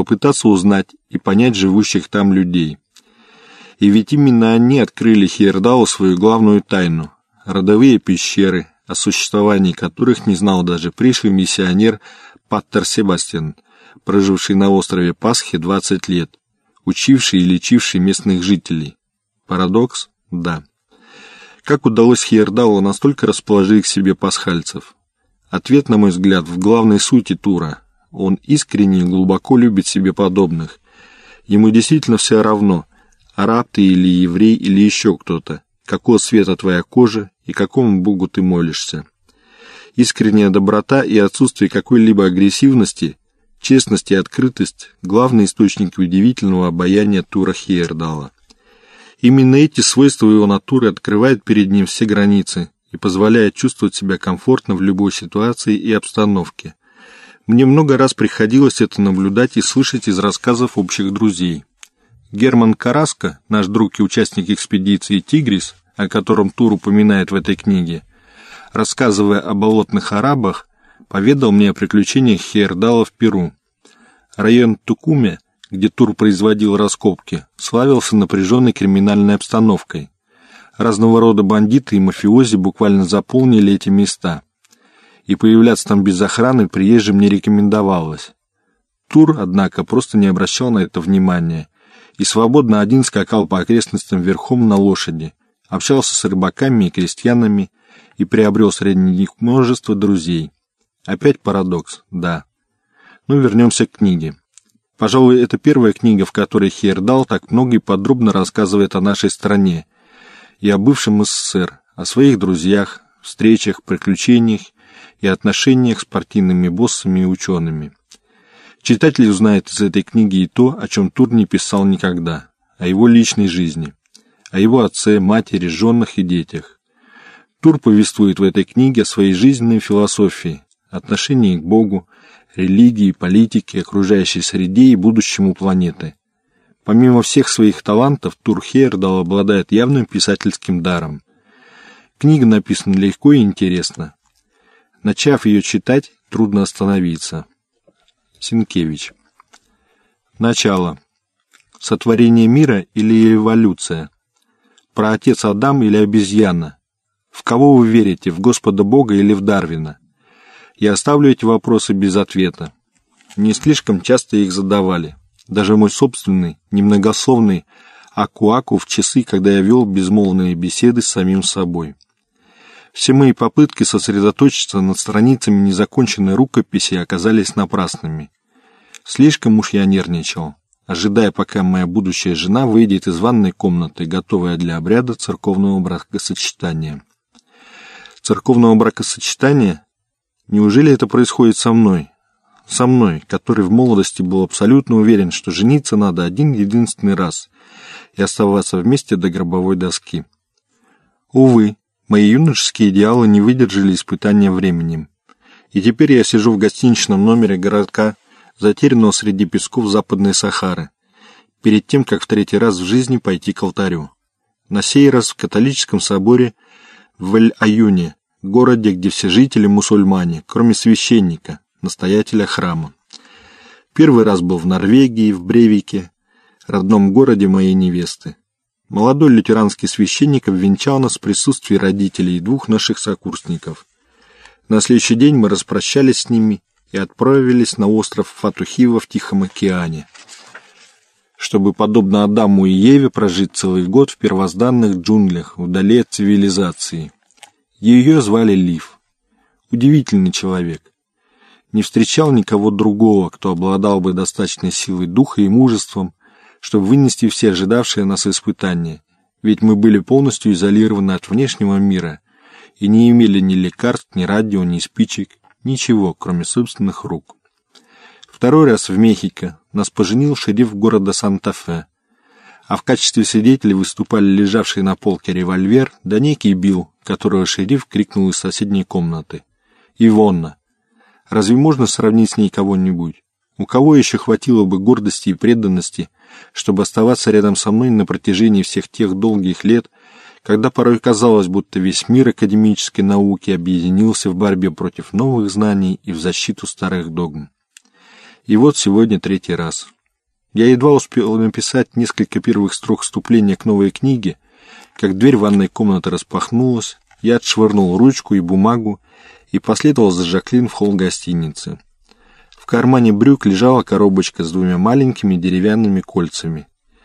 попытаться узнать и понять живущих там людей. И ведь именно они открыли Хейердалу свою главную тайну – родовые пещеры, о существовании которых не знал даже пришлый миссионер Паттер Себастьян, проживший на острове Пасхи 20 лет, учивший и лечивший местных жителей. Парадокс? Да. Как удалось Хейердалу настолько расположить к себе пасхальцев? Ответ, на мой взгляд, в главной сути тура. Он искренне и глубоко любит себе подобных. Ему действительно все равно, араб ты или еврей или еще кто-то, какого цвета твоя кожа и какому богу ты молишься. Искренняя доброта и отсутствие какой-либо агрессивности, честность и открытость – главные источники удивительного обаяния Тура Хейердала. Именно эти свойства его натуры открывают перед ним все границы и позволяют чувствовать себя комфортно в любой ситуации и обстановке. Мне много раз приходилось это наблюдать и слышать из рассказов общих друзей. Герман Караско, наш друг и участник экспедиции «Тигрис», о котором Тур упоминает в этой книге, рассказывая о болотных арабах, поведал мне о приключениях Хейердала в Перу. Район Тукуме – где Тур производил раскопки, славился напряженной криминальной обстановкой. Разного рода бандиты и мафиози буквально заполнили эти места. И появляться там без охраны приезжим не рекомендовалось. Тур, однако, просто не обращал на это внимания и свободно один скакал по окрестностям верхом на лошади, общался с рыбаками и крестьянами и приобрел среди них множество друзей. Опять парадокс, да. Но ну, вернемся к книге. Пожалуй, это первая книга, в которой Хейердал так много и подробно рассказывает о нашей стране и о бывшем СССР, о своих друзьях, встречах, приключениях и отношениях с партийными боссами и учеными. Читатель узнает из этой книги и то, о чем Тур не писал никогда, о его личной жизни, о его отце, матери, женах и детях. Тур повествует в этой книге о своей жизненной философии, отношении к Богу, религии, политике, окружающей среде и будущему планеты. Помимо всех своих талантов, Тур Хейердал обладает явным писательским даром. Книга написана легко и интересно. Начав ее читать, трудно остановиться. Синкевич. Начало. Сотворение мира или эволюция? Про отец Адам или обезьяна? В кого вы верите, в Господа Бога или в Дарвина? Я оставлю эти вопросы без ответа. Не слишком часто их задавали. Даже мой собственный, немногословный Акуаку в часы, когда я вел безмолвные беседы с самим собой. Все мои попытки сосредоточиться над страницами незаконченной рукописи оказались напрасными. Слишком уж я нервничал, ожидая, пока моя будущая жена выйдет из ванной комнаты, готовая для обряда церковного бракосочетания. Церковного бракосочетания Неужели это происходит со мной? Со мной, который в молодости был абсолютно уверен, что жениться надо один единственный раз и оставаться вместе до гробовой доски. Увы, мои юношеские идеалы не выдержали испытания временем. И теперь я сижу в гостиничном номере городка, затерянного среди песков Западной Сахары, перед тем, как в третий раз в жизни пойти к алтарю. На сей раз в католическом соборе в Эль-Аюне, городе, где все жители мусульмане, кроме священника, настоятеля храма. Первый раз был в Норвегии, в Бревике, родном городе моей невесты. Молодой лютеранский священник обвенчал нас в присутствии родителей и двух наших сокурсников. На следующий день мы распрощались с ними и отправились на остров Фатухива в Тихом океане, чтобы, подобно Адаму и Еве, прожить целый год в первозданных джунглях, вдали от цивилизации. Ее звали Лив. Удивительный человек. Не встречал никого другого, кто обладал бы достаточной силой духа и мужеством, чтобы вынести все ожидавшие нас испытания, ведь мы были полностью изолированы от внешнего мира и не имели ни лекарств, ни радио, ни спичек, ничего, кроме собственных рук. Второй раз в Мехико нас поженил шериф города Санта-Фе, а в качестве свидетелей выступали лежавший на полке револьвер да некий Билл, которого шериф крикнул из соседней комнаты. «Ивонна! Разве можно сравнить с ней кого-нибудь? У кого еще хватило бы гордости и преданности, чтобы оставаться рядом со мной на протяжении всех тех долгих лет, когда порой казалось, будто весь мир академической науки объединился в борьбе против новых знаний и в защиту старых догм? И вот сегодня третий раз. Я едва успел написать несколько первых строк вступления к новой книге, как дверь ванной комнаты распахнулась, я отшвырнул ручку и бумагу и последовал за Жаклин в холл гостиницы. Кармане брюк лежала коробочка с двумя маленькими деревянными кольцами,